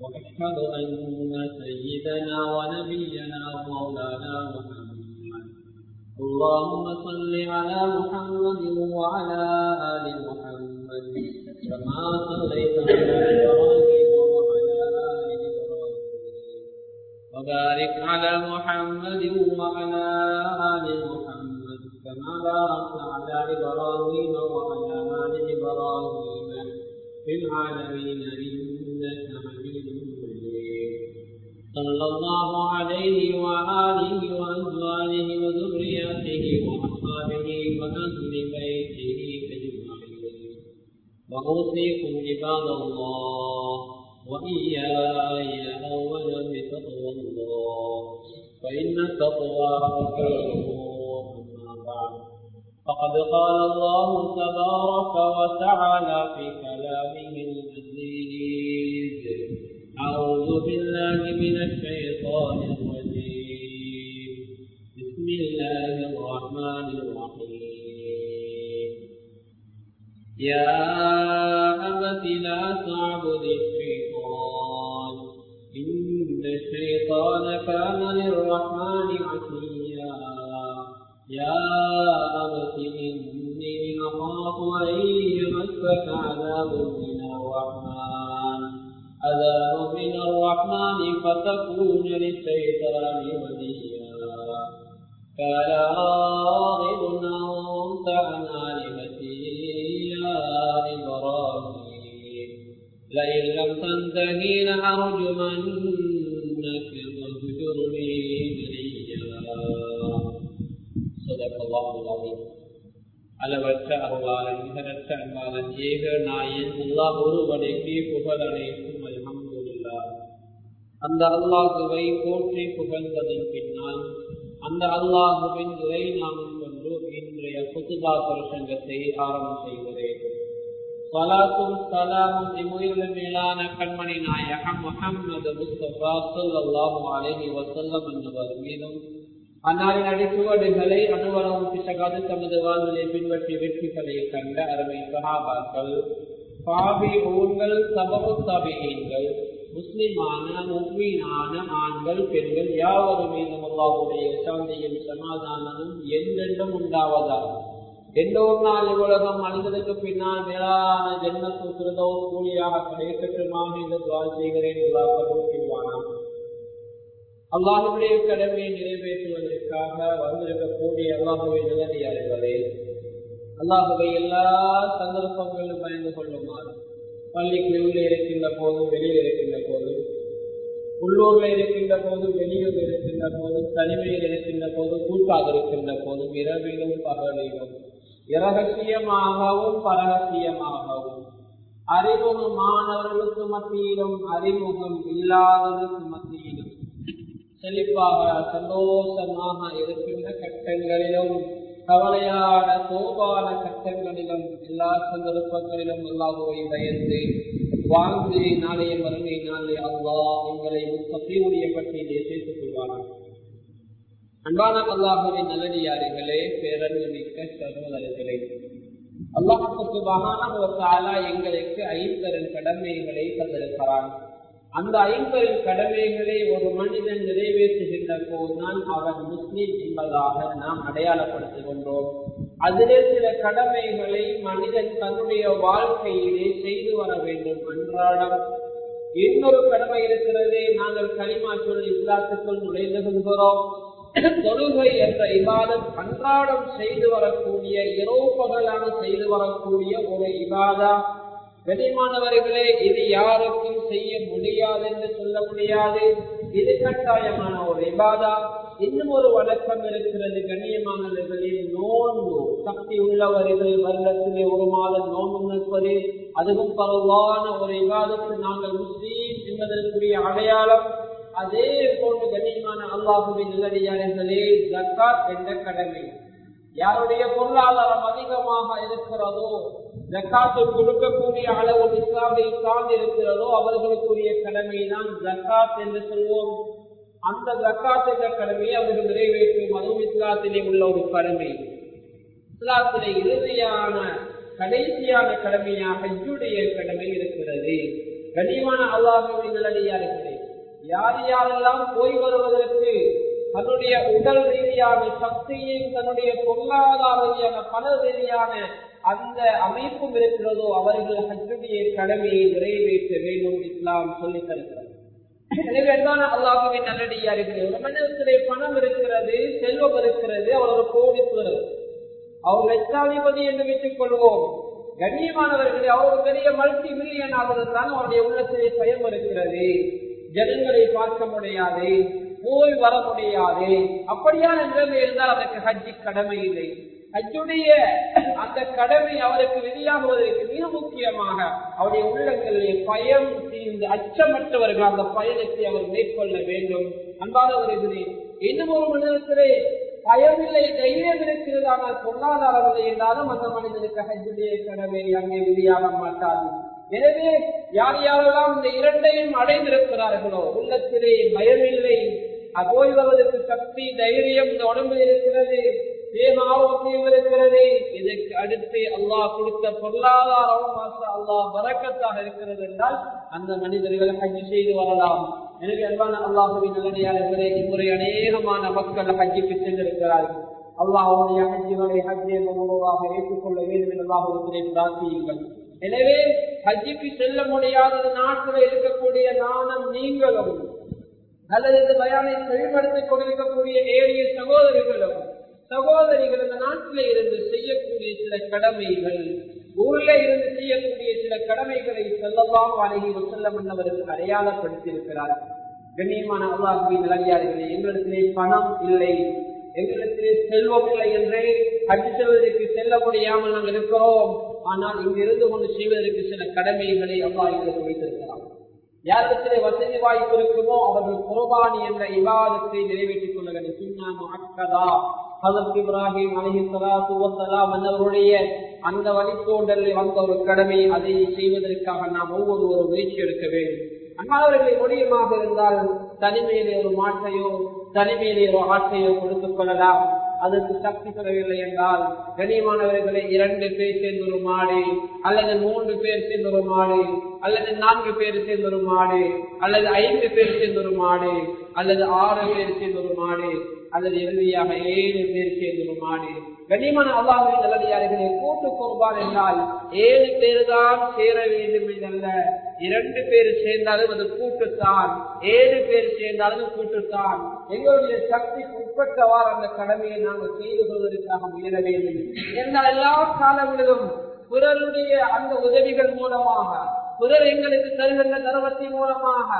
وأشهد أن سيدنا ونبينا ومولانا محمد. اللهم صل على محمد وعلى آل محمد. كما صليت على إبراهيم وعلى آل إبراهيم. وبارك على محمد وعلى آل محمد. كما باركت على إبراهيم وعلى آل إبراهيم في العالمين إنك صلى الله عليه وآله وأزواجه وذرياته وأصحابه وأهل بيته أجمعين. وأوصيكم عباد الله وإياي أولا بتقوى الله. فإن التقوى خير أما بعد. فقد قال الله تبارك وتعالى في كلامه العزيز أعوذ بالله من الشيطان الرجيم. بسم الله الرحمن الرحيم. يا أبت لا تعبد الشيطان. إن الشيطان كان للرحمن عصيا يا أبت إني أخاف أن يمسك عذاب من الرحمن. عذاب من الرحمن فتكون للشيطان وليا قال راغب أنت عن آلهتي يا إبراهيم لئن لم تنتهي لأرجمنك واهجرني مليا صدق الله العظيم அளவற்ற அருளாளன் நிகரற்ற அன்பாளன் ஏக நாயன் அல்லாஹ் ஒருவனைக்கு புகழ் அனைத்தும் அல்ஹம்துல்லா அந்த அல்லாஹுவை போற்றி புகழ்ந்ததன் பின்னால் அந்த அல்லாஹுவின் இறை நாமம் கொண்டு இன்றைய புதுபா பிரசங்கத்தை ஆரம்பம் செய்கிறேன். சலாத்தும் சலாமும் மேலான கண்மணி நாயகம் முகமது முஸ்தபா அலைஹி வசல்லம் என்பவர் மீதும் அன்னாரின் அடிச்சுவடுகளை அனுவரம் பிசகாது தமது வாழ்விலை பின்பற்றி வெற்றிகளை கண்ட அருமை சகாபாக்கள் பாபி ஊன்கள் சபபு சபையீன்கள் முஸ்லிமான முக்மீனான ஆண்கள் பெண்கள் யாவது மீதும் அல்லாவுடைய சாந்தியும் சமாதானமும் எந்தென்றும் உண்டாவதாக. எந்த ஒரு நாள் உலகம் மனிதனுக்கு பின்னால் மேலான ஜென்மத்து திருதோ கூலியாக கிடைக்கட்டுமாக என்று துவால் செய்கிறேன் எல்லா கபூல் அல்லாஹுடைய கடமையை நிறைவேற்றுவதற்காக வந்திருக்கக்கூடிய அல்லாஹுவை நிலதியார்களே அல்லாஹுவை எல்லா சந்தர்ப்பங்களும் பயந்து கொள்ளுமாறு. பள்ளிக்கு உள்ளே இருக்கின்ற போதும் வெளியில் இருக்கின்ற போதும் உள்ளூரில் இருக்கின்ற போதும் வெளியூர் இருக்கின்ற போதும் தனிமையில் இருக்கின்ற போதும் கூட்டாக இருக்கின்ற போதும் இரவிலும் பகலிலும் இரகசியமாகவும் பரகசியமாகவும் அறிமுகமானவர்களுக்கு மத்தியிலும் அறிமுகம் இல்லாதவர்களுக்கு மத்தியிலும் செழிப்பாக சந்தோஷமாக இருக்கின்ற கட்டங்களிலும் கவலையான கோபான கட்டங்களிலும் எல்லா சந்தர்ப்பங்களிலும் அல்லாஹுவை பயந்து வாழ்ந்து நாளைய மறுமை நாளை அல்லா எங்களை முத்தப்பியுடைய பட்டியலே சேர்த்துக் கொள்வார்கள் அன்பான அல்லாஹுவின் நல்லடியார்களே பேரன்பு மிக்க சகோதரர்களே அல்லாஹுக்கு தாலா எங்களுக்கு ஐந்தரன் கடமைகளை தந்திருக்கிறான். அந்த ஐம்பெரும் கடமைகளை ஒரு மனிதன் நிறைவேற்றுகின்ற போதுதான் அவன் முஸ்லிம் என்பதாக நாம் அடையாளப்படுத்திக் கொண்டோம். அதிலே சில கடமைகளை மனிதன் தன்னுடைய வாழ்க்கையிலே செய்து வர வேண்டும் அன்றாடம் இன்னொரு கடமை இருக்கிறதே நாங்கள் களிமா சொல்லி இஸ்லாத்துக்குள் நுழைந்து கொள்கிறோம். தொழுகை என்ற இபாதம் அன்றாடம் செய்து வரக்கூடிய இரவு பகலாக செய்து வரக்கூடிய ஒரு இபாதா. கனிமானவர்களே இது யாருக்கும் செய்ய முடியாது என்று சொல்ல முடியாது. இது கட்டாயமான ஒரு விவாதா இன்னும் ஒரு வழக்கம் இருக்கிறது. கண்ணியமானவர்களில் நோன்பு. சக்தி உள்ளவர்கள் வருடத்திலே ஒரு மாதம் நோன்பு நிற்பது. அதுவும் பரவான ஒரு விவாதத்தில் நாங்கள் முஸ்லீம் என்பதற்குரிய அடையாளம். அதே போன்று கண்ணியமான அல்லாஹுவின் நிலடியார்களே ஜக்காத் என்ற கடமை. யாருடைய பொருளாதாரம் அதிகமாக இருக்கிறதோ ஜக்காத்து கொடுக்கக்கூடிய அளவு இஸ்லாமை சார்ந்து இருக்கிறதோ அவர்களுக்குரிய கடமையை தான் ஜக்காத் என்று சொல்வோம். அந்த ஜக்காத் என்ற கடமையை அவர்கள் நிறைவேற்றும் அதுவும் இஸ்லாத்திலே உள்ள ஒரு கடமை. இஸ்லாத்திலே இறுதியான கடைசியான கடமையாக ஹஜ்ஜுடைய கடமை இருக்கிறது. கனிமான அல்லாஹுவின் நிலடியார்களே யார் யாரெல்லாம் போய் வருவதற்கு தன்னுடைய உடல் ரீதியான சக்தியை தன்னுடைய பொருளாதார ரீதியான பல ரீதியான அந்த அமைப்பும் இருக்கிறதோ அவர்கள் ஹஜ்ஜுடைய கடமையை நிறைவேற்ற வேண்டும் இஸ்லாம் சொல்லி தருகிறது. எனவே அல்லாஹுவின் நல்லடியார்கள் ஒரு மனிதத்திலே பணம் இருக்கிறது செல்வம் இருக்கிறது அவரோட ஒரு அவர் லட்சாதிபதி என்று வைத்துக் கொள்வோம். கண்ணியமானவர்களே அவர் ஒரு பெரிய மல்டி மில்லியன் ஆவதுதான் அவருடைய உள்ளத்திலே பயம் இருக்கிறது. ஜனங்களை பார்க்க முடியாது போய் வர முடியாது. அப்படியான நிலைமை இருந்தால் அதற்கு ஹஜ்ஜி கடமை இல்லை. ஹஜ்ஜுடைய அந்த கடமை அவருக்கு வெளியாகுவதற்கு மிக முக்கியமாக அவருடைய உள்ளங்களிலே பயம் தீர்ந்து அச்சமற்றவர்கள் அந்த பயணத்தை அவர் மேற்கொள்ள வேண்டும். அன்பானவர்களே இன்னும் ஒரு மனிதத்திலே பயமில்லை தைரியம் இருக்கிறது. ஆனால் பொருளாதாரவில்லை என்றாலும் அந்த மனிதனுக்கு ஹஜ்ஜுடைய கடமை அங்கே வெளியாக மாட்டாது. எனவே யார் யாரெல்லாம் இந்த இரண்டையும் அடைந்திருக்கிறார்களோ உள்ளத்திலே பயமில்லை அபோய்வதற்கு சக்தி தைரியம் இந்த உடம்பில் இருக்கிறது. தேக இருக்கிறது இதற்கு அடுத்து அல்லாஹ் கொடுத்த பொருளாதாரம் அல்லாஹ் வரக்கத்தாக இருக்கிறது என்றால் அந்த மனிதர்கள் ஹஜ் செய்து வரலாம். எனவே அன்பான அல்லாஹுவின் நல்லடியாளர்களே இம்முறை அநேகமான மக்கள் ஹஜ்ஜுக்கு சென்றிருக்கிறார்கள். அல்லாஹுடைய ஹஜ்ஜை ஏற்றுக்கொள்ள வேண்டும் என்று அல்லாஹுடைய பிரார்த்தியுங்கள். எனவே ஹஜ்ஜுக்கு செல்ல முடியாத நாட்டில் இருக்கக்கூடிய நாணம் நீங்களும் அல்லது இந்த பயானை செயல்படுத்திக் கொண்டிருக்கக்கூடிய ஏரிய சகோதரிகளும் சகோதரிகள் இந்த நாட்டில இருந்து செய்யக்கூடிய சில கடமைகள் ஊர்ல இருந்து செய்யக்கூடிய சில கடமைகளை செல்லலாம் அழகி செல்லம் என்னவர்கள் அடையாளப்படுத்தியிருக்கிறார். கண்ணியமான அல்லாஹுவின் நிலையாளர்களே எங்களிடத்திலே பணம் இல்லை எங்களிடத்திலே செல்வம் இல்லை என்றே ஹஜ் செல்வதற்கு செல்ல முடியாமல் நாங்கள் இருக்கிறோம். ஆனால் இங்கிருந்து கொண்டு செய்வதற்கு சில கடமைகளை அல்லாஹ் எங்களுக்கு வைத்திருக்கிறார். யாரிடத்திலே வசதி வாய்ப்பு இருக்குமோ அவர்கள் குரபானி என்ற விவாதத்தை நிறைவேற்றிக் கொள்ள வேண்டும். சுண்ணாமு அக்கதா இப்ராஹிம் அலஹி சலாத்து வசலாம் அந்த வழித்தோண்டலில் வந்த ஒரு கடமை அதை செய்வதற்காக நாம் ஒவ்வொருவரும் முயற்சி எடுக்க வேண்டும். அண்ணாவர்களை இருந்தால் தனிமையிலே ஒரு மாற்றையோ தனிமையிலே ஒரு ஆற்றையோ கொடுத்துக் கொள்ளலாம். அதற்கு சக்தி பெறவில்லை என்றால் கனியமானவர்களை இரண்டு பேர் சேர்ந்த ஒரு மாடு அல்லது மூன்று பேர் சேர்ந்த ஒரு மாடு அல்லது நான்கு பேர் சேர்ந்த ஒரு மாடு அல்லது ஐந்து பேர் சேர்ந்த ஒரு மாடு அல்லது ஆறு பேர் சேர்ந்த ஒரு மாடு அல்லது இறுதியாக ஏழு பேர் சேர்ந்த ஒரு மாடு. கண்ணியமான அல்லாஹின் நல்லடியார்களே கூட்டு குர்பான் என்றால் ஏழு பேர் தான் சேர வேண்டும் என்றல்ல. இரண்டு பேர் சேர்ந்தாலும் அது கூட்டுத்தான். ஏழு பேர் சேர்ந்தாலும் கூட்டுத்தான். எங்களுடைய சக்திக்கு உட்பட்டவாறு அந்த கடமையை நாங்கள் செய்து கொள்வதற்காக முயல வேண்டும். என்றால் எல்லா காலங்களிலும் பிறருடைய அந்த உதவிகள் மூலமாக பிறர் எங்களுக்கு தருகின்ற தர்மத்தின் மூலமாக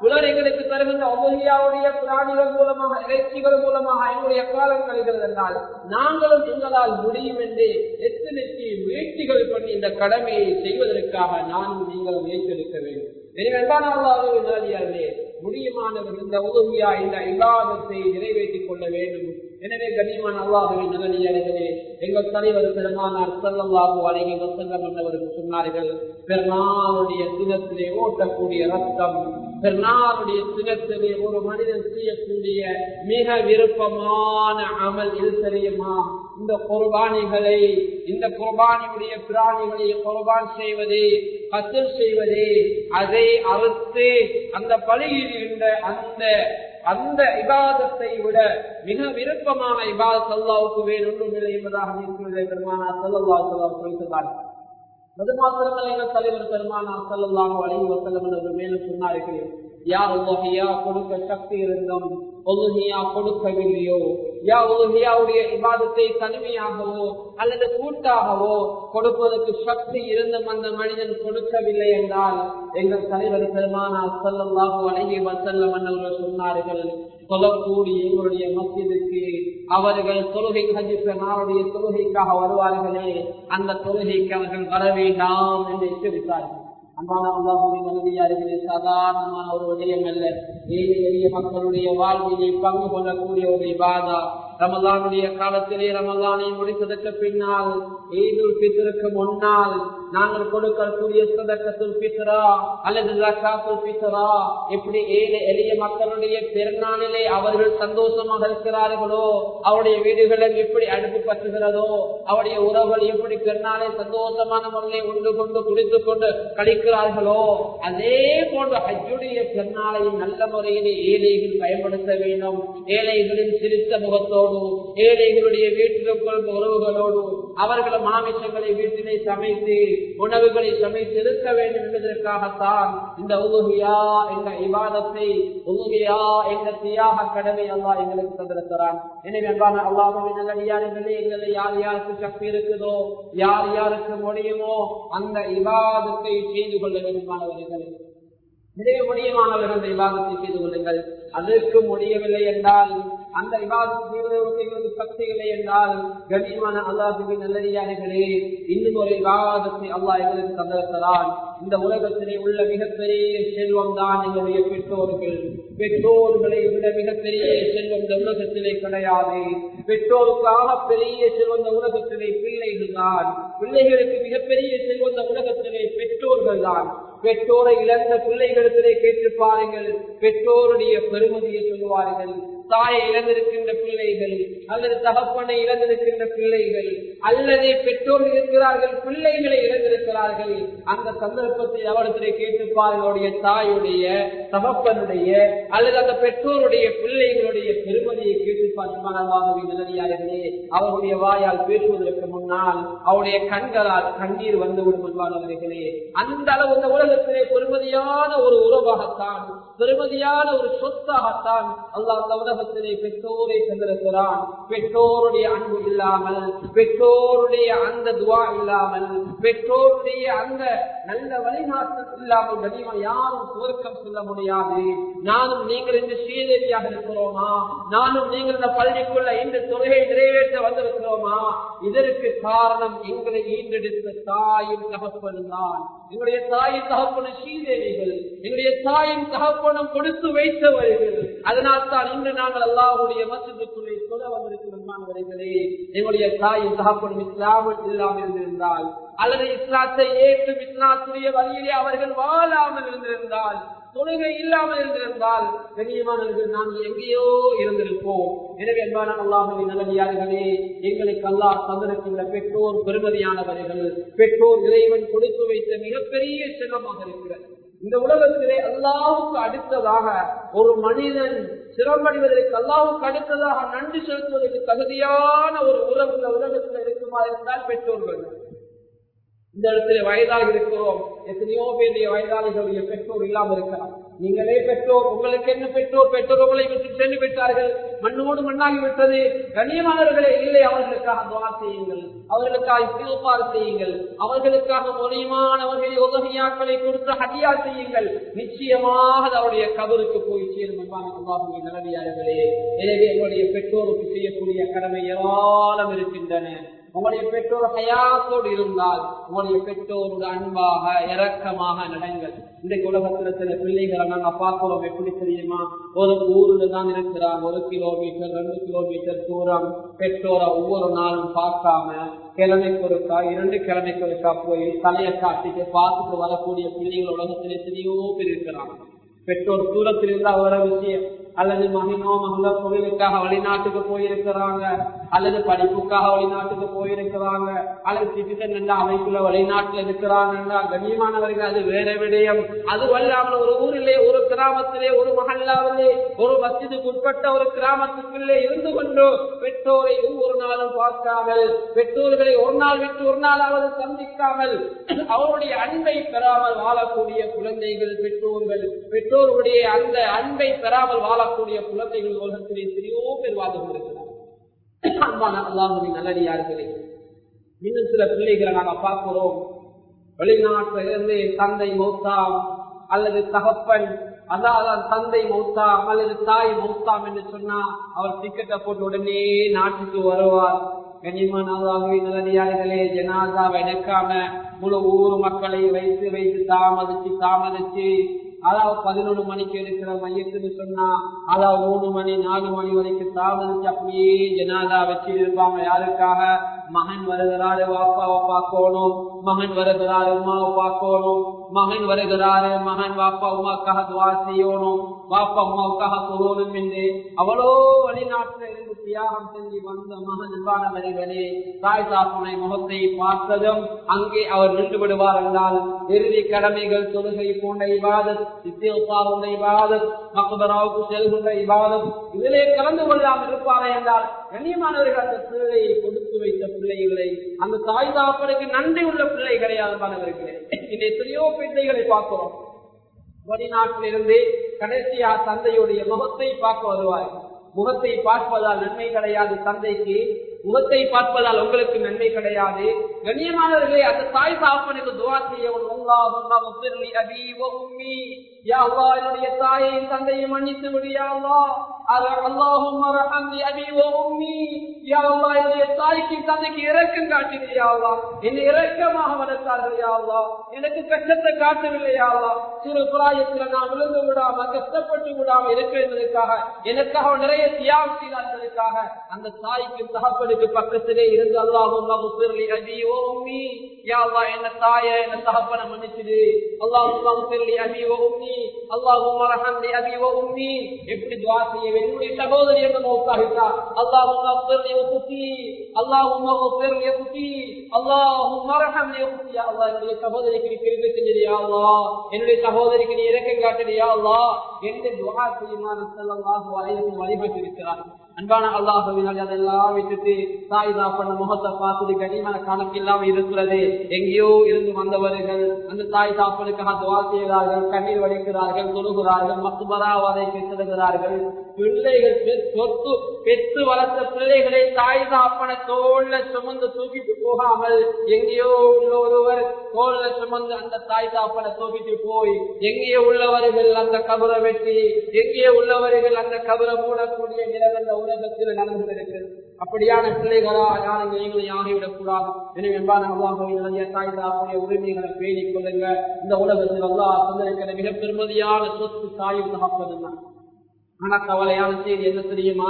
பிறர் எங்களுக்கு தருகின்ற ஒவ்வொருடைய பிராணிகள் மூலமாக இறைச்சிகள் மூலமாக எங்களுடைய காலம் கழிகிறது என்றால் நாங்களும் எங்களால் முடியும் என்று எத்தனைக்கு முயற்சிகள் பண்ணி இந்த கடமையை செய்வதற்காக நானும் நீங்களும் ஏற்றெடுக்க வேண்டும். எனவே முடியுமானவர் இந்த உதவியா இந்த இல்லாதத்தை நிறைவேற்றிக் கொள்ள வேண்டும் எனவே கண்ணியமான அல்லாஹுவின் நல்லடியார்களே எங்கள் தலைவர் பெருமானார் செல்லல்லாஹு அழகி வசங்கம் என்றவர்கள் சொன்னார்கள் பெருமானுடைய தினத்திலே ஓட்டக்கூடிய ரத்தம் பெருமானுடைய தினத்திலே ஒரு மனிதன் செய்யக்கூடிய மிக விருப்பமான அமல் இது தெரியுமா? இந்த குர்பானிகளை இந்த குர்பானியுடைய பிராணிகளை குர்பான் செய்வதே கத்தல் செய்வதே அதை அறுத்து அந்த பலியிடுகின்ற அந்த அந்த இபாதத்தை விட மிக விருப்பமான இபாதத் அல்லாவுக்கு வேறு ஒன்றும் இல்லை என்பதாக இருக்கிறது பெருமானா சல்லல்லா சொல்லம் குறித்துள்ளார் அது மாத்திரமல்ல தலைவர் பெருமானா சல்லல்லாஹு அலைஹி வஸல்லம் என்று மேலும் சொன்னார்கள். யார் உலகையா கொடுக்க சக்தி இருந்தும். ஒழுகையா கொடுக்கவில்லையோ? யா உலகையாவுடைய இபாதத்தை தனிமையாகவோ அல்லது கூட்டாகவோ கொடுப்பதற்கு சக்தி இருந்தும் அந்த மனிதன் கொடுக்கவில்லை என்றால் எங்கள் தலைவர் பெருமானா சல்லல்லாஹு அழகிய வஸல்லம் மன்னர்கள் சொன்னார்கள் சொல்லக்கூடிய எங்களுடைய மத்தியதுக்கு அவர்கள் தொழுகை ஹஜித்த நாளுடைய தொழுகைக்காக வருவார்களே அந்த தொழுகைக்கு அவர்கள் வர வேண்டாம் என்று எச்சரித்தார்கள். அன்பான அல்லாஹுவின் நல்லடியார்களே சாதாரணமான ஒரு விடயம் அல்ல ஏழை எளிய மக்களுடைய வாழ்விலே பங்கு கொள்ளக்கூடிய ஒரு இபாதா ரமலானுடைய காலத்திலே ரமலானை முடித்ததற்கு பின்னால் ஈதுல் பித்தருக்கு முன்னால் நாங்கள் கொடுக்கக்கூடிய சதக்கத்துல் பித்ரா அல்லது ஜக்காத்துல் பித்ரா எப்படி ஏழை எளிய மக்களுடைய பெருநாளிலே அவர்கள் சந்தோஷமாக இருக்கிறார்களோ அவருடைய வீடுகளில் எப்படி அடுப்பு பற்றுகிறதோ அவருடைய உறவுகள் எப்படி பெருநாளை சந்தோஷமான முறையில் உண்டு கொண்டு குடித்துக் கொண்டு கழிக்கிறார்களோ அதே போன்ற ஹஜ்ஜுடைய பெருநாளையும் நல்ல முறையிலே ஏழைகள் பயன்படுத்த வேண்டும். ஏழைகளின் சிரித்த முகத்தோடு ஏழைகளுடைய வீட்டிற்குள் உறவுகளோடும் அவர்கள் மாமிசங்களை வீட்டிலே சமைத்து உணவுகளை சமைத்து இருக்க வேண்டும் என்பதற்காகத்தான் இந்த உலகியா என்ற விவாதத்தை உலகியா என்ற தியாக கடமை அல்லா எங்களுக்கு தந்திருக்கிறான். எனவே அன்பான அல்லாஹுவின் நல்லடியார்களே எங்களை யார் யாருக்கு சக்தி இருக்குதோ யார் யாருக்கு முடியுமோ அந்த விவாதத்தை செய்து கொள்ள வேண்டுமானவர்களே நிறைய முடியமானவர்கள் விவாதத்தை செய்து கொள்ளுங்கள். அதற்கு முடியவில்லை என்றால் அந்த விவாதத்தை செய்வதற்கு சக்தி இல்லை என்றால் கண்ணியமான அல்லாஹுவின் நல்லடியார்களே இன்னும் ஒரு விவாதத்தை அல்லாஹ் எங்களுக்கு தந்திருக்கிறான் இந்த உலகத்திலே உள்ள மிகப்பெரிய செல்வம் தான் எங்களுடைய பெற்றோர்கள். பெற்றோர்களை விட மிகப்பெரிய செல்வம் இந்த உலகத்திலே கிடையாது. பெற்றோருக்காக பெரிய செல்வம் இந்த உலகத்திலே பிள்ளைகள் தான் பிள்ளைகளுக்கு மிகப்பெரிய செல்வம் இந்த உலகத்திலே பெற்றோர்கள் தான் பெற்றோரை இழந்த பிள்ளைகளிடத்திலே கேட்டு பாருங்கள். பெற்றோருடைய பெருமதியை சொல்லுவார்கள். தாயை இழந்திருக்கின்ற பிள்ளைகள் அல்லது தகப்பனை இழந்திருக்கின்ற பிள்ளைகள் அல்லது பெற்றோர்கள் இருக்கிறார்கள் பிள்ளைகளை இழந்திருக்கிறார்கள் அந்த சந்தர்ப்பத்தை அவர்களை கேட்டு பாருங்களுடைய தாயுடைய தகப்பனுடைய அல்லது அந்த பெற்றோருடைய பிள்ளைகளுடைய பெருமதியை கேட்டு பார்ப்பாகவே நிலடியார்களே அவருடைய வாயால் பேசுவதற்கு முன்னால் அவருடைய கண்களால் கண்ணீர் வந்து என்பார்களே அந்த அளவு இந்த உலகத்திலே பெருமதியான ஒரு உறவாகத்தான் பெருமதியான ஒரு சொத்தாகத்தான் அல்லாத அந்த உலகத்திலே பெற்றோரை தந்திருக்கிறான். பெற்றோருடைய அன்பு இல்லாமல் பெற்றோருடைய அந்த துவா இல்லாமல் பெற்றோருடைய அந்த நல்ல வழிநாட்டம் இல்லாமல் கனிமா யாரும் சுவர்க்கம் சொல்ல முடியாது. நானும் நீங்கள் இந்த ஸ்ரீதேவியாக இருக்கிறோமா? நானும் நீங்கள் இந்த பள்ளிக்குள்ள இந்த தொகையை நிறைவேற்ற வந்திருக்கிறோமா? இதற்கு காரணம் எங்களை ஈன்றெடுத்த தாயின் தகப்பன் தான். எங்களுடைய தாயின் தகப்பனும் ஸ்ரீதேவிகள் எங்களுடைய தாயின் தகப்பனம் கொடுத்து வைத்தவர்கள். அதனால் தான் இன்று நாங்கள் அல்லாவுடைய மசத்துக்குள்ளே சொல்ல வந்திருக்கிறோம் மாணவர்களே எங்களுடைய தாய் தகப்பன் இஸ்லாமல் இல்லாமல் இருந்திருந்தால் அல்லது இஸ்லாத்தை ஏற்றும் இஸ்லாத்துடைய வழியிலே அவர்கள் வாழாமல் இருந்திருந்தால் தொழுகை இல்லாமல் இருந்திருந்தால் கண்ணியமானவர்கள் நாங்கள் எங்கேயோ இருந்திருப்போம். எனவே அன்பான அல்லாஹின் நல்லடியார்களே எங்களுக்கு அல்லாஹ் தந்திருக்கின்ற பெற்றோர் பெருமதியானவர்கள் பெற்றோர் இறைவன் கொடுத்து வைத்த மிகப்பெரிய செல்வமாக இருக்கிறது இந்த உலகத்திலே அல்லாவுக்கு அடுத்ததாக ஒரு மனிதன் சிரமடைவதற்கு அல்லாவுக்கு அடுத்ததாக நன்றி செலுத்துவதற்கு தகுதியான ஒரு உறவு இந்த உலகத்தில் இருக்குமா இருந்தால் பெற்றோர்கள் இந்த இடத்துல வயதாக இருக்கிறோம். எத்தனையோ பேருடைய வயதாளிகளுடைய பெற்றோர் இல்லாமல் இருக்கலாம். நீங்களே பெற்றோர் உங்களுக்கு என்ன பெற்றோர்? பெற்றோர் உங்களை விட்டு சென்று விட்டார்கள். மண்ணோடு மண்ணாகி விட்டது. கண்ணியமானவர்களே இல்லை அவர்களுக்காக துவா செய்யுங்கள். அவர்களுக்காக சிவப்பார் செய்யுங்கள். அவர்களுக்காக மொழியமானவர்களை உதவியாக்களை கொடுத்து ஹட்டியா செய்யுங்கள். நிச்சயமாக அவருடைய கபருக்கு போய் சேரும் என்பாங்க நிலவியார்களே எனவே எங்களுடைய பெற்றோருக்கு செய்யக்கூடிய கடமை ஏராளம் இருக்கின்றன. உங்களுடைய பெற்றோர் ஹயாத்தோடு இருந்தால் உங்களுடைய பெற்றோரோட அன்பாக இறக்கமாக நடங்கள். இன்றைக்கு உலகத்துல சில பிள்ளைகளை நாங்க பார்க்கிறோம். எப்படி தெரியுமா? ஒரு ஊர்ல தான் இருக்கிறாங்க. ஒரு கிலோமீட்டர் ரெண்டு கிலோமீட்டர் தூரம் பெற்றோரை ஒவ்வொரு நாளும் பார்க்காம கிழமைக்கு ஒருக்கா இரண்டு கிழமைக்கு ஒருக்கா போய் தலையை காட்டிட்டு பார்த்துட்டு வரக்கூடிய பிள்ளைகள் உலகத்தில் எத்தனையோ பேர் இருக்கிறாங்க. பெற்றோர் தூரத்தில் இருந்தா வர விஷயம். அல்லது மகினோ மகளோ தொழிலுக்காக வெளிநாட்டுக்கு போயிருக்கிறாங்க. அல்லது படிப்புக்காக வெளிநாட்டுக்கு போயிருக்கிறாங்க அல்லது சிட்டிசன் அமைப்புல வெளிநாட்டுல இருக்கிறாங்க கண்ணியமானவர்கள் அது வேற விடயம். அது வல்லாமல் ஒரு ஊரிலே ஒரு கிராமத்திலே ஒரு மகல்லாவிலே ஒரு மசிதுக்கு உட்பட்ட ஒரு கிராமத்துக்குள்ளே இருந்து கொண்டு பெற்றோரை ஒவ்வொரு நாளும் பார்க்காமல் பெற்றோர்களை ஒரு நாள் விட்டு ஒரு நாளாவது சந்திக்காமல் அவருடைய அன்பை பெறாமல் வாழக்கூடிய குழந்தைகள் பெற்றோர்கள் பெற்றோருடைய அந்த அன்பை பெறாமல் வாழக்கூடிய குழந்தைகள் உலகத்திலே எத்தனையோ பேர் வாழ்ந்து கொண்டிருக்கிறார் அன்பான அல்லாஹுவின் நல்லடியார்களே இன்னும் சில பிள்ளைகளை நாங்க பார்க்கிறோம். வெளிநாட்டில இருந்து தந்தை மௌத்தாம் அல்லது தகப்பன் அதான் தந்தை மௌத்தாம் அல்லது தாய் மௌத்தாம் என்று சொன்னா அவர் டிக்கெட்டை போட்டு உடனே நாட்டுக்கு வருவார். கனிமனாகவே நல்லடியார்களே ஜனாதாவை எடுக்காம முழு ஊர் மக்களை வைத்து வைத்து தாமதிச்சு தாமதிச்சு அதாவது பதினொரு மணிக்கு இருக்கிற மையத்துன்னு சொன்னா அதாவது மூணு மணி நாலு மணி வரைக்கும் தாமதிச்சு அப்படியே ஜனாதா வச்சு இருப்பாங்க. யாருக்காக? மகன் வருகிறாரு வாப்பாவை பார்க்கணும் மகன் வருகிறாரு உமாவை பார்க்கணும் மகன் வருகிறாரு மகன் வாப்பா உமாக்காக துவா செய்யணும் வாப்பா உமாவுக்காக சொல்லணும் என்று அவ்வளோ வெளிநாட்டுல இருந்து தியாகம் செஞ்சு வந்த மகன் அன்பானவர்களே தாய் தாப்பனை முகத்தை பார்த்ததும் அங்கே அவர் நின்று விடுவார் என்றால் இறுதி கடமைகள் தொழுகை போன்ற இவாதம் இத்தியோசாருடைய இவாதம் மக்குபராவுக்கு செல்கின்ற இவாதம் இதிலே கலந்து கொள்ளாமல் இருப்பாரே என்றால் கண்ணியமானவர்கள் அந்த பிள்ளையை கொடுத்து வைத்த பிள்ளைகளை அந்த தாய் தாப்பனுக்கு நன்றி உள்ள பிள்ளை கிடையாது மாணவர்களே. இந்த எத்தனையோ பிள்ளைகளை பார்க்கிறோம். வெளிநாட்டிலிருந்து கடைசியா தந்தையுடைய முகத்தை பார்க்க வருவார் முகத்தை பார்ப்பதால் நன்மை கிடையாது தந்தைக்கு. முகத்தை பார்ப்பதால் உங்களுக்கு நன்மை கிடையாது. கண்ணியமானவர்களே அந்த தாய் சாப்பனுக்கு துவா செய்ய என்னுடைய தாயை தந்தையை மன்னித்து விடியாவா அல்லாஹும் என்னுடைய தாய்க்கு தந்தைக்கு இறக்கம் காட்டினையாவா என்னை இறக்கமாக வளர்த்தார்கள் யாவா எனக்கு கஷ்டத்தை காட்டவில்லையாவா சிறு பிராயத்தில் நான் விழுந்து விடாம கஷ்டப்பட்டு விடாம இருக்க எனக்காக நிறைய தியாகம் செய்தார்களுக்காக அந்த தாய்க்கு தகப்பனுக்கு பக்கத்திலே இருந்து அல்லாஹும் என்ன தாய என்ன தகப்பனை மன்னிச்சுடு அல்லாஹும் அபி உம்மி அல்லாஹும் அபி உம்மி எப்படி துவா செய்ய என்னுடைய சகோதரி என்று மௌத்தாகிட்டா அல்லாஹும் அஃபிர்லி குத்தி அல்லாஹும் அஃபிர்லி உகுதி அல்லாஹும் அரஹம்லி உகுதி அல்லாஹ் என்னுடைய சகோதரிக்கு நீ கிருபை செஞ்சிரியா அல்லா என்னுடைய சகோதரிக்கு நீ இறக்கம் காட்டுறியா அல்லா என்று துவா செய்யுமா ஸல்லல்லாஹு அலைஹி வழிபட்டிருக்கிறார். அன்பான அல்லாஹுவினால் அதெல்லாம் விட்டுட்டு தாய் தாப்பன முகத்தை பார்த்துட்டு கனிமன கணக்கு இல்லாம இருக்கிறது. எங்கேயோ இருந்து வந்தவர்கள் அந்த தாய் தாப்பனுக்காக துவா செய்கிறார்கள் கண்ணீர் வடிக்கிறார்கள் தொழுகிறார்கள் மக்குபராவதை பெற்றிருக்கிறார்கள் பிள்ளைகள் சொத்து பெற்று வளர்த்த பிள்ளைகளை தாய் தாப்பன தோல்ல சுமந்து தூக்கிட்டு போகாமல் எங்கேயோ உள்ள ஒருவர் தோல்ல சுமந்து அந்த தாய் தாப்பன தூக்கிட்டு போய் எங்கேயோ உள்ளவர்கள் அந்த கபரை வெட்டி எங்கேயோ உள்ளவர்கள் அந்த கபரை மூடக்கூடிய நிலம் அந்த உலகத்தில் நடந்திருக்கிறது அப்படியான பிள்ளைகளா யாரும் நீங்களும் யாரைவிடக் விடக்கூடாது எனவே என்பான அல்லாஹுடைய தாய் தாப்புடைய உரிமைகளை பேணிக் கொள்ளுங்க இந்த உலகத்தில் அல்லாஹ் தந்திருக்கிற மிக பெருமதியான சொத்து தாயும் தகப்பதுதான் ஆனா கவலையான செய்தி என்ன தெரியுமா?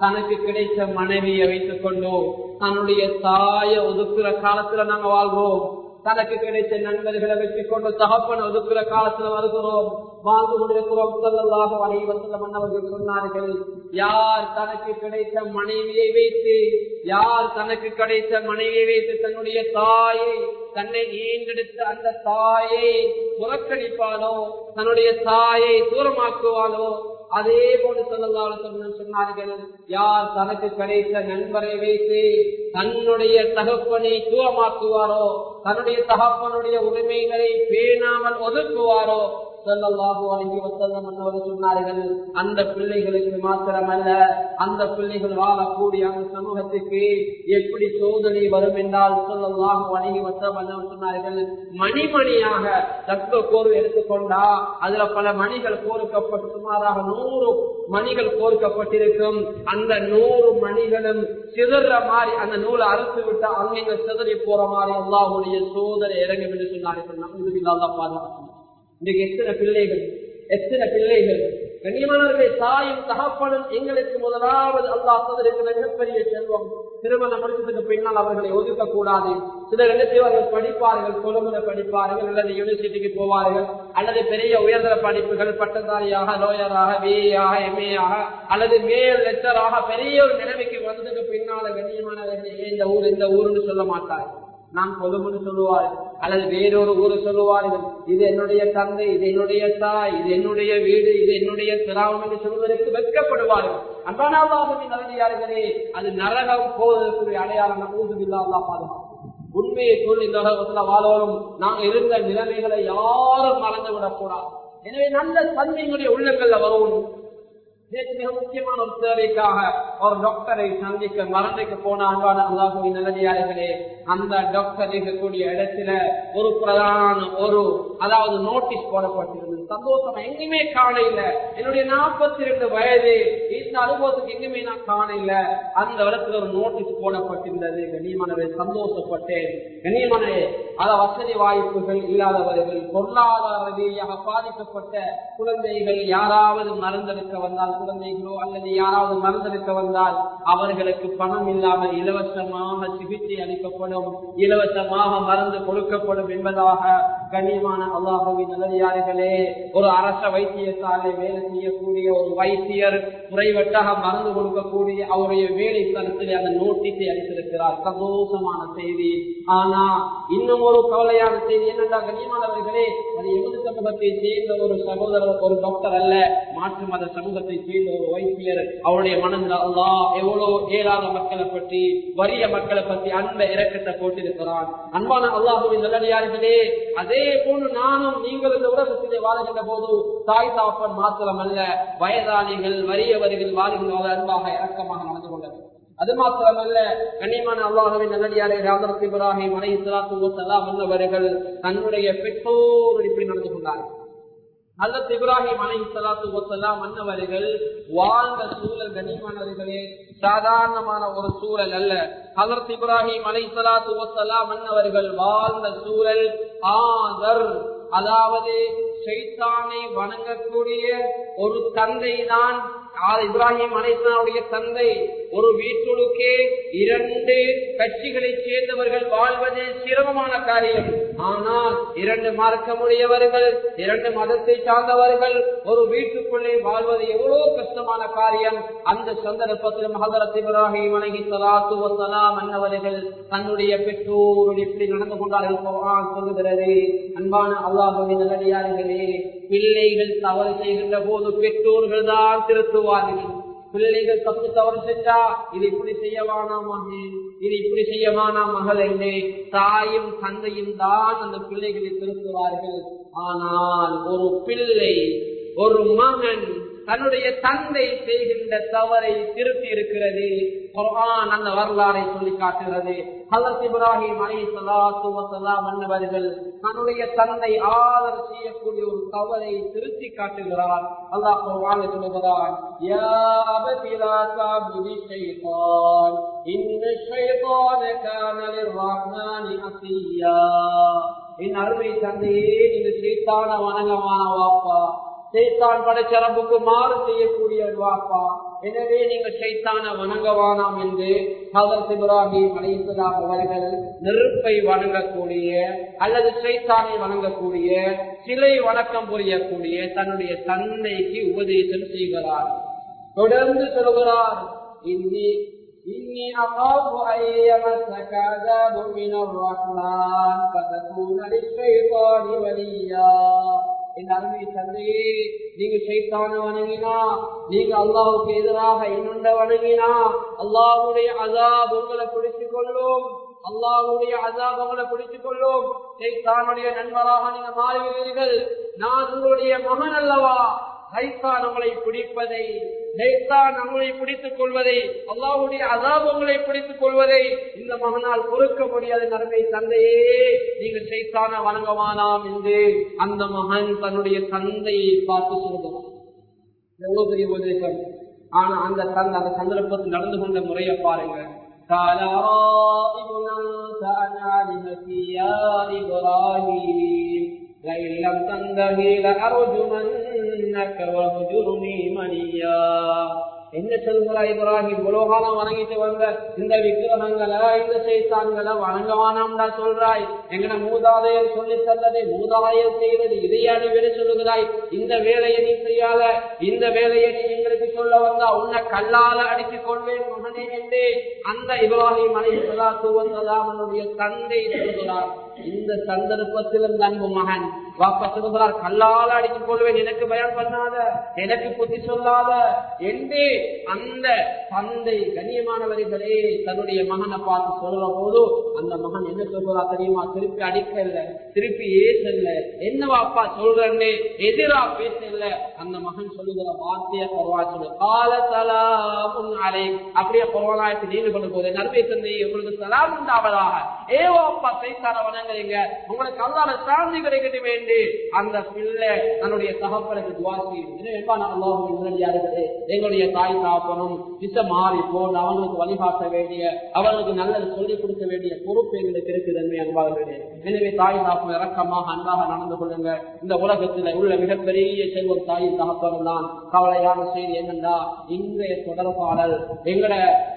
தனக்கு கிடைத்த மனைவியை வைத்துக் கொண்டோ தன்னுடைய தாய ஒதுக்குற காலத்துல நாங்க வாழ்றோம் தனக்கு கிடைத்த நண்பர்களை வச்சுக் கொண்டு தகப்பன் ஒதுக்குற காலத்துல வருகிறோம். வாழ்ந்து கொண்டிருக்கிறோம். சொல்லலாக அனைவசல்ல மன்னவர்கள் சொன்னார்கள் யார் தனக்கு கிடைத்த மனைவியை வைத்து யார் தனக்கு கிடைத்த மனைவியை வைத்து தன்னுடைய தாயை தன்னை ஈண்டெடுத்த அந்த தாயை புறக்கணிப்பாலோ தன்னுடைய தாயை தூரமாக்குவாலோ அதே போன்று சொல்லலாம் சொன்னார்கள் யார் தனக்கு கிடைத்த நண்பரை வைத்து தன்னுடைய தகப்பனை தூரமாக்குவாரோ தன்னுடைய தகப்பனுடைய உரிமைகளை பேணாமல் ஒதுக்குவாரோ சொன்னார்கள் அந்த பிள்ளைகளுக்கு மாத்திரமல்ல அந்த பிள்ளைகள் வாழக்கூடிய அந்த சமூகத்துக்கு எப்படி சோதனை வரும் என்றால் சொல்லல்லாஹு அலைஹி வஸல்லம் அன்னவர் சொன்னார்கள் மணிமணியாக தத்துவ கோர்வு எடுத்துக்கொண்டா அதுல பல மணிகள் கோர்க்கப்பட்டு சுமாராக நூறு மணிகள் கோர்க்கப்பட்டிருக்கும். அந்த நூறு மணிகளும் சிதற மாதிரி அந்த நூலை அறுத்து விட்டா அங்கே சிதறி போற மாதிரி அல்லாஹுடைய சோதனை இறங்கும் என்று சொன்னார்கள். நம்ம பாதுகாக்கணும் இன்றைக்கு எத்தனை பிள்ளைகள்? எத்தனை பிள்ளைகள்? கண்ணியமானவர்களை தாயும் தகப்பனும் எங்களுக்கு முதலாவது அல்லாஹ் இருக்கிற மிகப்பெரிய செல்வம். திருமணம் முடிச்சதுக்கு பின்னால் அவர்களை ஒதுக்க கூடாது சிலர் என்ன செய்வார்கள்? படிப்பார்கள் கொழும்புல படிப்பார்கள் அல்லது யூனிவர்சிட்டிக்கு போவார்கள் அல்லது பெரிய உயர்தர படிப்புகள் பட்டதாரியாக லோயராக பிஏஆக எம்ஏயாக அல்லது மேல் லெட்டராக பெரிய ஒரு நிலைமைக்கு வந்ததுக்கு பின்னால கண்ணியமானவர்கள் இந்த ஊர் இந்த ஊருன்னு சொல்ல மாட்டார்கள்? நான் கொழும்புன்னு சொல்லுவார்கள் அல்லது வேறொரு ஊரு சொல்லுவார்கள் இது என்னுடைய தந்தை இது என்னுடைய தாய் இது என்னுடைய வீடு இது என்னுடைய திராவம் என்று சொல்வதற்கு வெட்கப்படுவார்கள் அன்பானாவாகவே நல்லடியார்களே அது நரகம் போவதற்குரிய அடையாளம் நம்பூது இல்லாத பாதுகாப்பு உண்மையை சொல்லி இந்த உலகத்துல வாழ்வரும் நாங்க இருந்த நிலைமைகளை யாரும் மறந்து விடக்கூடாது எனவே நல்ல தன்மைகளுடைய உள்ளங்கள்ல வரணும் மிக முக்கியமான ஒரு தேவைக்காக ஒரு டாக்டரை சந்திக்க மறந்துக்கு போன அன்பான அல்லாஹுவின் நல்லடியார்களே. அந்த டாக்டர் இருக்கக்கூடிய இடத்துல ஒரு பிரதான ஒரு அதாவது நோட்டீஸ் போடப்பட்டிருந்தது. சந்தோஷம் எங்குமே காண இல்ல என்னுடைய நாற்பத்தி ரெண்டு வயது இந்த அனுபவத்துக்கு எங்குமே நான் காண இல்ல அந்த இடத்துல ஒரு நோட்டீஸ் போடப்பட்டிருந்தது. கண்ணியமானவை சந்தோஷப்பட்டேன். கண்ணியமானே அத வசதி வாய்ப்புகள் இல்லாதவர்கள் பொருளாதார ரீதியாக பாதிக்கப்பட்ட குழந்தைகள் யாராவது மருந்தெடுக்க வந்தால் குழந்தைகளோ அல்லது யாராவது மருந்தெடுக்க வந்தால் அவர்களுக்கு பணம் இல்லாமல் இலவசமாக சிகிச்சை அளிக்கப்படும் இலவசமாக மருந்து கொடுக்கப்படும் என்பதாக கண்ணியமான அல்லாஹுவின் நல்லடியார்களே ஒரு அரச வைத்தியசாலை வேலை செய்யக்கூடிய ஒரு வைத்தியர் குறைவட்டாக மருந்து கொடுக்கக்கூடிய அவருடைய வேலை ஸ்தலத்தில் அந்த நோட்டீஸை அளித்திருக்கிறார். சந்தோஷமான செய்தி. ஆனா இன்னும் ஒரு கவலையான செய்தி என்னென்றா கண்ணியமானவர்களே அது எமது சமூகத்தை சேர்ந்த ஒரு சகோதரர் ஒரு டாக்டர் அல்ல மாற்று மத சமூகத்தை சேர்ந்த ஒரு வைத்தியர். அவருடைய மனதில் அல்லா எவ்வளவு ஏழாத மக்களை பற்றி வறிய மக்களை பற்றி அன்ப இறக்கத்தை போட்டிருக்கிறான். அன்பான அல்லாஹுவின் நல்லடியார்களே அதே போன்று நானும் நீங்கள் இந்த உலகத்திலே வாழ்கின்ற போது தாய் தாப்பன் மாத்திரம் அல்ல வயதாளிகள் வறியவர்கள் வாழ்கின்ற அன்பாக இறக்கமாக நடந்து கொண்டது அது மாத்திரமல்ல கண்ணியமான அல்லாஹுவின் நல்லடியாரை ராமரத் இப்ராஹிம் அலை இஸ்லாத்து சலாம் வந்தவர்கள் தன்னுடைய பெற்றோர் இப்படி நடந்து கொண்டார்கள். அல்லது இப்ராஹிம் அலை சலாத்து மன்னவர்கள் வாழ்ந்த சூழல் கண்ணியமானவர்களே சாதாரணமான ஒரு சூழல் அல்ல. ஹசரத் இப்ராஹிம் அலை சலாத்து மன்னவர்கள் வாழ்ந்த சூழல் ஆதர். அதாவது சைத்தானை வணங்கக்கூடிய ஒரு தந்தை தான் இப்ராஹிம் அலைசனுடைய தந்தை. ஒரு வீட்டுக்கே இரண்டு கட்சிகளை சேர்ந்தவர்கள் வாழ்வது சிரமமான காரியம். ஆனால் இரண்டு மார்க்கமுடையவர்கள் இரண்டு மதத்தை சார்ந்தவர்கள் ஒரு வீட்டுக்குள்ளே வாழ்வது எவ்வளவு கஷ்டமான காரியம். அந்த சந்தர்ப்பத்தில் மகதரத் இப்ராஹிம் அலகி சலாத்து வசலாம் அன்னவர்கள் தன்னுடைய பெற்றோர் எப்படி நடந்து கொண்டார்கள் சொல்லுகிறது. அன்பான அல்லாஹுவின் நல்லடியார்களே பிள்ளைகள் தவறு செய்கின்ற போது பெற்றோர்கள் தான் திருத்துவார்கள். பிள்ளைகள் தப்பு தவறு செஞ்சா இது இப்படி செய்யவானா மகன்? இது இப்படி செய்யவானா மகள்? என்று தாயும் தந்தையும் தான் அந்த பிள்ளைகளை திருத்துவார்கள் ஆனால் ஒரு பிள்ளை ஒரு மகன் தன்னுடைய தந்தை செய்கின்ற தவறை திருத்தி இருக்கிறது. குரான் அந்த வரலாறை சொல்லி காட்டுகிறது. ஹலத் இப்ராஹிம் அலி சலாத்து வசலாம் மன்னவர்கள் தன்னுடைய தந்தை ஆதரவு செய்யக்கூடிய ஒரு தவறை திருத்தி காட்டுகிறார். அல்லாஹ் குர்ஆன் சொல்லுகிறார் யா அபதி லா ஷைத்தான் இன்ன ஷைத்தான கான லிர்ரஹ்மானி அசியா என் அருமை தந்தையே நீங்க சைத்தான வணங்கமான வாப்பா. சைத்தான் படைச்சரம்புக்கு மாறு செய்யக்கூடிய வாப்பா. எனவே நீங்கள் சைத்தான வணங்கவானாம் என்று ஹதரத் இப்ராஹிம் அலைஹிஸ்ஸலாம் அவர்கள் நெருப்பை வணங்கக்கூடிய அல்லது சைத்தானை வணங்கக்கூடிய சிலை வணக்கம் புரியக்கூடிய தன்னுடைய தந்தைக்கு உபதேசம் செய்கிறார் தொடர்ந்து சொல்கிறார் இன்னி إني أخاف أن يمسك عذاب من الرحمن فتكون للشيطان وليا என் அருமை தந்தையே நீங்க சைத்தான வணங்கினா நீங்க அல்லாவுக்கு எதிராக இன்னொண்ட வணங்கினா அல்லாவுடைய அதாப் உங்களை பிடிச்சு கொள்ளும் அல்லாவுடைய அதாப் உங்களை பிடிச்சு கொள்ளும் சைத்தானுடைய நண்பராக நீங்க மாறுகிறீர்கள். நான் உங்களுடைய மகன் அல்லவா? சைத்தான் உங்களை பிடிப்பதை லேசான் அவங்களை பிடித்துக் கொள்வதை அல்லாவுடைய அதாபங்களை பிடித்துக் கொள்வதை இந்த மகனால் பொறுக்க முடியாத நன்மை தந்தையே நீங்கள் சைத்தான வணங்கமானாம் என்று அந்த மகன் தன்னுடைய தந்தையை பார்த்து சொல்லுவான் எவ்வளவு பெரிய உபதேசம்? ஆனா அந்த தந்தை அந்த சந்தர்ப்பத்தில் நடந்து கொண்ட முறையை பாருங்க காலாரிபுனா لئن لم تنتهي لأرجمنك واهجرني منيا. என்ன சொல்கிறா இப்ராஹிம்? உலோகாலம் வணங்கிட்டு வந்த இந்த விக்கிரகங்களை இந்த சைத்தான்களை வணங்கவானாம்டா சொல்றாய். எங்கட மூதாதையர் சொல்லி தந்ததை மூதாதையர் செய்வது இதையாடி விட சொல்லுகிறாய். இந்த வேலையை நீ செய்யாத இந்த வேலையை நீ எங்களுக்கு சொல்ல வந்தா உன்னை கல்லால அடித்துக் கொள்வேன் மகனே என்று அந்த இப்ராஹிம் அலை அவனுடைய தந்தை சொல்கிறார் இந்த சந்தர்ப்பத்திலும் அன்பு மகன் வாப்பா சொல்லுகிறார். கல்லால அடித்துக் கொள்வேன் எனக்கு பயம் பண்ணாத எனக்கு புத்தி சொல்லாத. என்று அந்த தந்தை கண்ணியமானவர்களே தன்னுடைய மகனை பார்த்து சொல்ற போது அந்த மகன் என்ன சொல்றா தெரியுமா? திருப்பி அடிக்கல திருப்பி ஏசல்ல. என்ன வாப்பா சொல்றேன்னு எதிரா பேசல அந்த மகன் சொல்லுகிற வார்த்தைய பரவா சொல்லு. கால அலை அப்படியே கொரோனாயத்தை நீண்டு கொண்டு போது நன்மை தந்தை உங்களுக்கு சலாம் உண்டாவதாக ஏவோ அப்பா சைத்தான வணங்குறீங்க. உங்களுக்கு அல்லாத சாந்தி கிடைக்கட்டு கேட்டு அந்த பிள்ளை தன்னுடைய தகப்பனுக்கு செய்யுது எங்களுடைய தாய் தாப்பனும் திசை மாறி போல் அவங்களுக்கு வழிகாட்ட வேண்டிய அவர்களுக்கு நல்லது சொல்லிக் கொடுக்க வேண்டிய பொறுப்பு எங்களுக்கு இருக்குது அன்பே அன்பாளர்களே எனவே தாய் தாப்பம் இறக்கமாக அன்பாக நடந்து கொள்ளுங்க இந்த உலகத்தில் உள்ள மிகப்பெரிய செல்வம் தாயின் தகப்பனும் தான். கவலையான செய்தி என்னன்னா இன்றைய தொடர்பாளர் எங்கட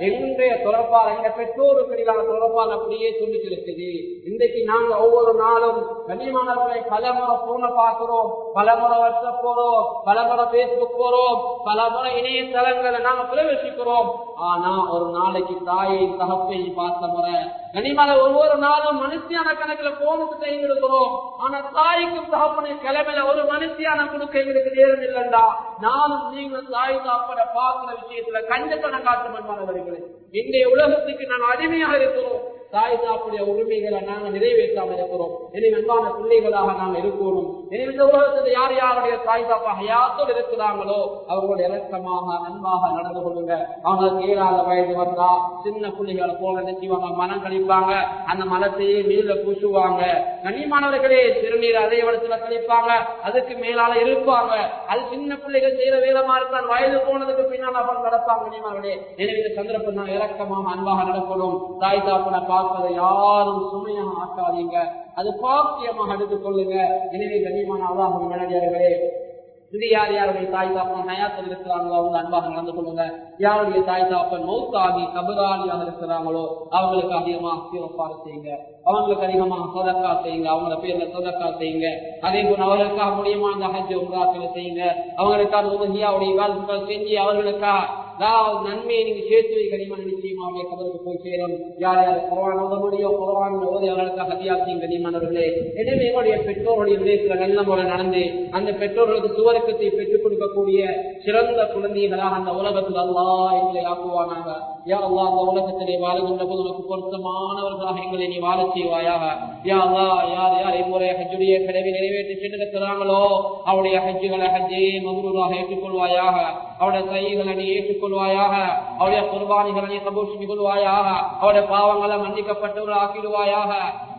எங்களுடைய தொடர்பாளர் எங்க பெற்றோருக்கு இல்லாத தொடர்பாளர் அப்படியே சொல்லிட்டு இருக்குது இன்றைக்கு நாங்கள் ஒவ்வொரு நாளும் கனிமானவர்களை பல முறை போன பாக்குறோம் பல முறை வாட்ஸ்அப் போறோம் பல முறை பேஸ்புக் போறோம் பல முறை இணையதளங்களை நாங்க பிரவேசிக்கிறோம். ஆனா ஒரு நாளைக்கு தாயை தகப்பை பார்த்த முறை கனிமலை ஒவ்வொரு நாளும் மனுஷியான கணக்குல போனுக்கு எங்களுக்கிறோம் ஆனா தாய்க்கும் தகப்பனை கிளம்பல ஒரு மனுஷியான கொடுக்க எங்களுக்கு நேரம் இல்லைண்டா. நானும் நீங்களும் தாய் தாப்பட பாக்குற விஷயத்துல கஞ்சத்தனம் காட்டும் என்பார்கள் இன்றைய உலகத்துக்கு நான் அடிமையாக இருக்கிறோம். தாய் தாப்புடைய உரிமைகளை நாங்கள் நிறைவேற்றாமல் இருக்கிறோம். எனவே அன்பான பிள்ளைகளாக நாங்கள் இருக்கணும். எனவே இந்த உலகத்தில் யார் யாருடைய தாய் யாத்தோடு இருக்கிறாங்களோ அவர்களோட இலக்கமாக அன்பாக நடந்து கொள்ளுங்க. அவங்களுக்கு ஏழாத வயது வந்தா சின்ன பிள்ளைகளை போல நினைச்சுவாங்க மனம் கழிப்பாங்க அந்த மனத்தையே நீர்ல பூசுவாங்க. கனிமானவர்களே திருநீர் அதே இடத்துல கழிப்பாங்க அதுக்கு மேலால இருப்பாங்க. அது சின்ன பிள்ளைகள் செய்யற வேலமா இருக்கான் வயது போனதுக்கு பின்னால் அப்புறம் நடப்பாங்க கனிமாவர்களே எனவே இந்த சந்தர்ப்பம் நான் இலக்கமாக அன்பாக நடக்கணும். தாய் தாப்பனை பார்ப்பதை யாரும் சுமையாக ஆக்காதீங்க அது பாக்கியமாக எடுத்துக் கொள்ளுங்க எனவே கண்ணியமான அல்லாஹ் மனடியார்களே இது யார் யாருடைய தாய் தாப்பன் நயாத்தில் இருக்கிறாங்களோ அவங்க அன்பாக நடந்து கொள்ளுங்க. யாருடைய தாய் தாப்பன் மௌத்தாகி கபராளியாக இருக்கிறாங்களோ அவங்களுக்கு அதிகமாக சீரப்பாடு செய்யுங்க. அவங்களுக்கு அதிகமாக சொதக்கா செய்யுங்க. அவங்கள பேர்ல சொதக்கா செய்யுங்க. அதே போல அவர்களுக்காக முடியுமா அந்த ஹஜ் உங்களாக்களை செய்யுங்க. அவங்களுக்காக உதவியாவுடைய வாழ்க்கைகள் செஞ்சு அவர்களுக்காக நன்மையை நீங்க சேர்த்து வை கனிமா கபருக்கு போய் சேரும். யார் யார்? குரவான் ஓத முடியோ குரவான் ஓதி அவர்களுக்கு ஹதியாசியும் கனிமானவர்களே. எனவே எங்களுடைய பெற்றோருடைய விடயத்துல நல்ல முறை நடந்து அந்த பெற்றோர்களுக்கு சுவரக்கத்தை பெற்றுக் கொடுக்கக்கூடிய சிறந்த குழந்தைகளாக அந்த உலகத்தில் அல்லா எங்களை ஆக்குவானாங்க யா அல்லா அந்த உலகத்திலே வாழுகின்ற போது உனக்கு பொருத்தமானவர்களாக எங்களை நீ வாழ செய்வாயாக. யா அல்லா யார் யார் இம்முறை ஹஜ்ஜுடைய கடவை நிறைவேற்றி சென்றிருக்கிறாங்களோ அவருடைய ஹஜ்ஜுகளை ஹஜ்ஜே மகுரூராக ஏற்றுக்கொள்வாயாக. அவருடைய கைகளை நீ கொள்வாயாக அவருடைய குர்பானிகளை நீ கபூல் செஞ்சு கொள்வாயாக அவருடைய பாவங்களை மன்னிக்கப்பட்டவர்கள் ஆக்கிடுவாயாக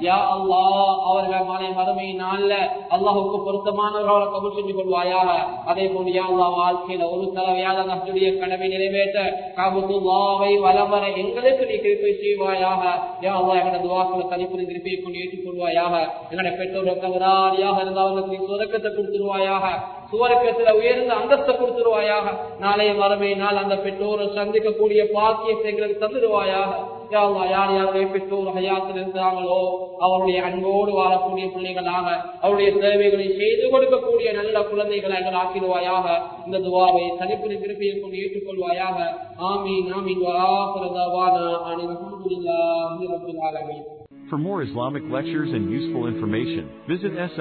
யா அல்லா அவர்கள் மலை மறுமை நாள்ல அல்லாஹுக்கு பொருத்தமானவர்களை கபூல் செஞ்சு கொள்வாயாக அதே போல யா அல்லா வாழ்க்கையில ஒரு தலைவையாத நஷ்டுடைய கடமை நிறைவேற்ற காபுல்லாவை வலவர எங்களுக்கு நீ கிருப்பை செய்வாயாக யா அல்லா எங்களோட துவாக்களை கணிப்பு திருப்பி கொண்டு ஏற்றுக்கொள்வாயாக எங்களுடைய பெற்றோர்கள் தகுதாரியாக இருந்தவர்களுக்கு நீ சுரக்கத்தை கொடுத்துருவாயாக சுவர்க்கத்துல உயர்ந்த அந்தஸ்தை கொடுத்துருவாயாக. நாளைய மறுமை நாள் அந்த பெற்றோரை சந்திக்கக்கூடிய பாக்கியத்தை எங்களுக்கு தந்துடுவாயாக யார் யாருடைய பெற்றோர் ஹயாத்தில் இருந்தாங்களோ அவருடைய அன்போடு வாழக்கூடிய பிள்ளைகளாக அவருடைய தேவைகளை செய்து கொடுக்கக்கூடிய நல்ல குழந்தைகளை எங்கள் ஆக்கிடுவாயாக. இந்த துவாவை தனிப்பின் திருப்பியை கொண்டு ஏற்றுக்கொள்வாயாக. ஆமீன் ஆமீன். வாரான அனைவரும் For more Islamic lectures and useful information, visit SL